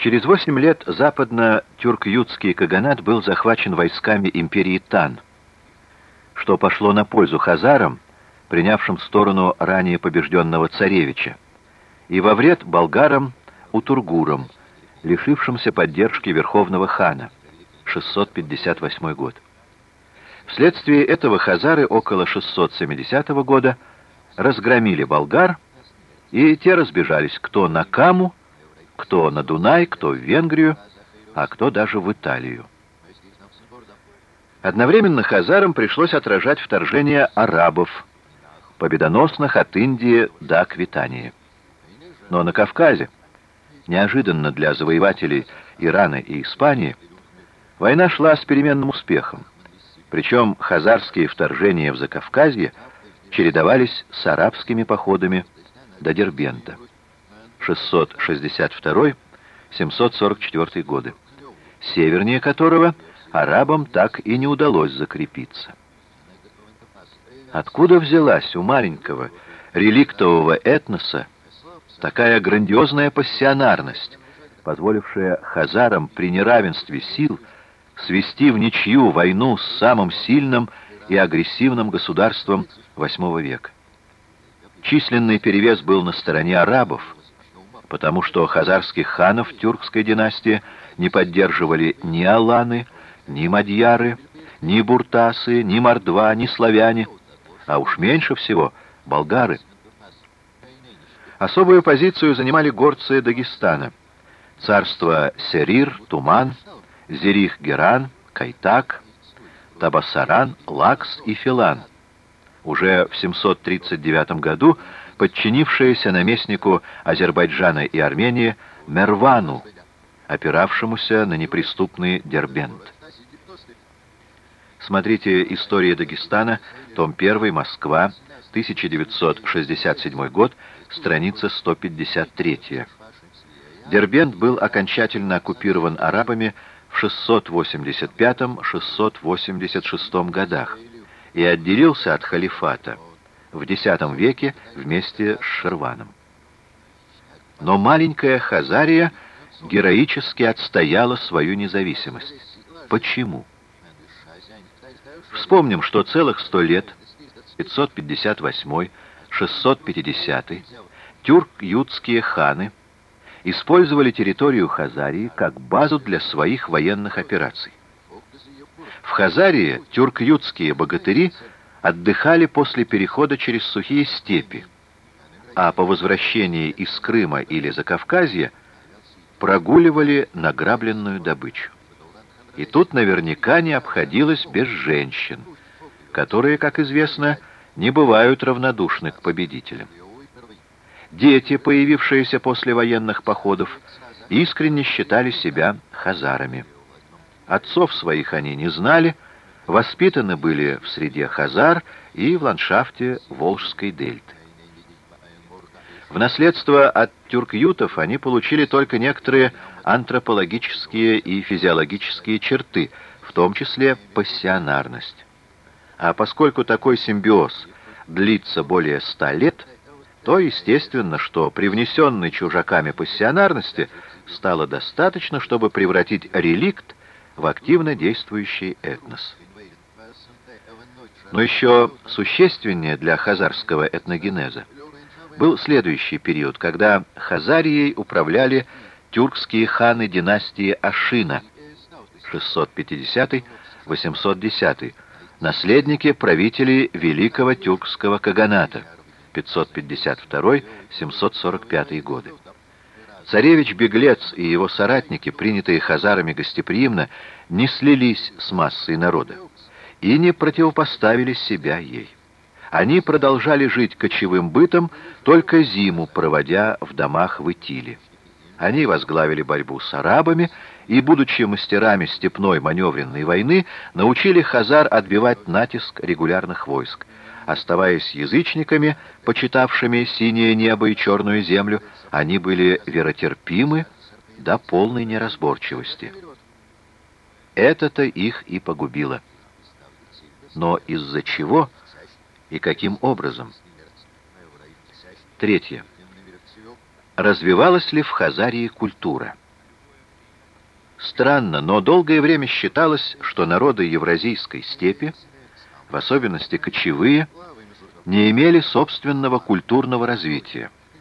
Через восемь лет западно-тюрк-ютский каганат был захвачен войсками империи Тан, что пошло на пользу хазарам, принявшим сторону ранее побежденного царевича, и во вред болгарам-утургурам, лишившимся поддержки верховного хана, 658 год. Вследствие этого хазары около 670 года разгромили болгар, и те разбежались кто на Каму, кто на Дунай, кто в Венгрию, а кто даже в Италию. Одновременно хазарам пришлось отражать вторжение арабов, победоносных от Индии до Аквитании. Но на Кавказе, неожиданно для завоевателей Ирана и Испании, война шла с переменным успехом. Причем хазарские вторжения в Закавказье чередовались с арабскими походами до Дербента. 662-744 годы, севернее которого арабам так и не удалось закрепиться. Откуда взялась у маленького реликтового этноса такая грандиозная пассионарность, позволившая хазарам при неравенстве сил свести в ничью войну с самым сильным и агрессивным государством VIII века. Численный перевес был на стороне арабов, потому что хазарских ханов тюркской династии не поддерживали ни аланы, ни мадьяры, ни буртасы, ни мордва, ни славяне, а уж меньше всего болгары. Особую позицию занимали горцы Дагестана, царства Серир, Туман, Зерих-Геран, Кайтак, Табасаран, Лакс и Филан. Уже в 739 году подчинившаяся наместнику Азербайджана и Армении Мервану, опиравшемуся на неприступный Дербент. Смотрите «История Дагестана», том 1, Москва, 1967 год, страница 153. Дербент был окончательно оккупирован арабами в 685-686 годах и отделился от халифата – в X веке вместе с Шерваном. Но маленькая Хазария героически отстояла свою независимость. Почему? Вспомним, что целых сто лет, 558-650, тюрк-ютские ханы использовали территорию Хазарии как базу для своих военных операций. В Хазарии тюрк-ютские богатыри – отдыхали после перехода через сухие степи, а по возвращении из Крыма или Закавказья прогуливали награбленную добычу. И тут наверняка не обходилось без женщин, которые, как известно, не бывают равнодушны к победителям. Дети, появившиеся после военных походов, искренне считали себя хазарами. Отцов своих они не знали, воспитаны были в среде хазар и в ландшафте Волжской дельты. В наследство от тюрк-ютов они получили только некоторые антропологические и физиологические черты, в том числе пассионарность. А поскольку такой симбиоз длится более ста лет, то естественно, что привнесенной чужаками пассионарности стало достаточно, чтобы превратить реликт в активно действующий этнос. Но еще существеннее для хазарского этногенеза был следующий период, когда Хазарией управляли тюркские ханы династии Ашина 650-810, наследники правителей Великого Тюркского Каганата 552-745 годы. Царевич-беглец и его соратники, принятые хазарами гостеприимно, не слились с массой народа и не противопоставили себя ей. Они продолжали жить кочевым бытом, только зиму проводя в домах в Итиле. Они возглавили борьбу с арабами и, будучи мастерами степной маневренной войны, научили хазар отбивать натиск регулярных войск. Оставаясь язычниками, почитавшими синее небо и черную землю, они были веротерпимы до полной неразборчивости. Это-то их и погубило. Но из-за чего и каким образом? Третье. Развивалась ли в Хазарии культура? Странно, но долгое время считалось, что народы Евразийской степи, в особенности кочевые, не имели собственного культурного развития.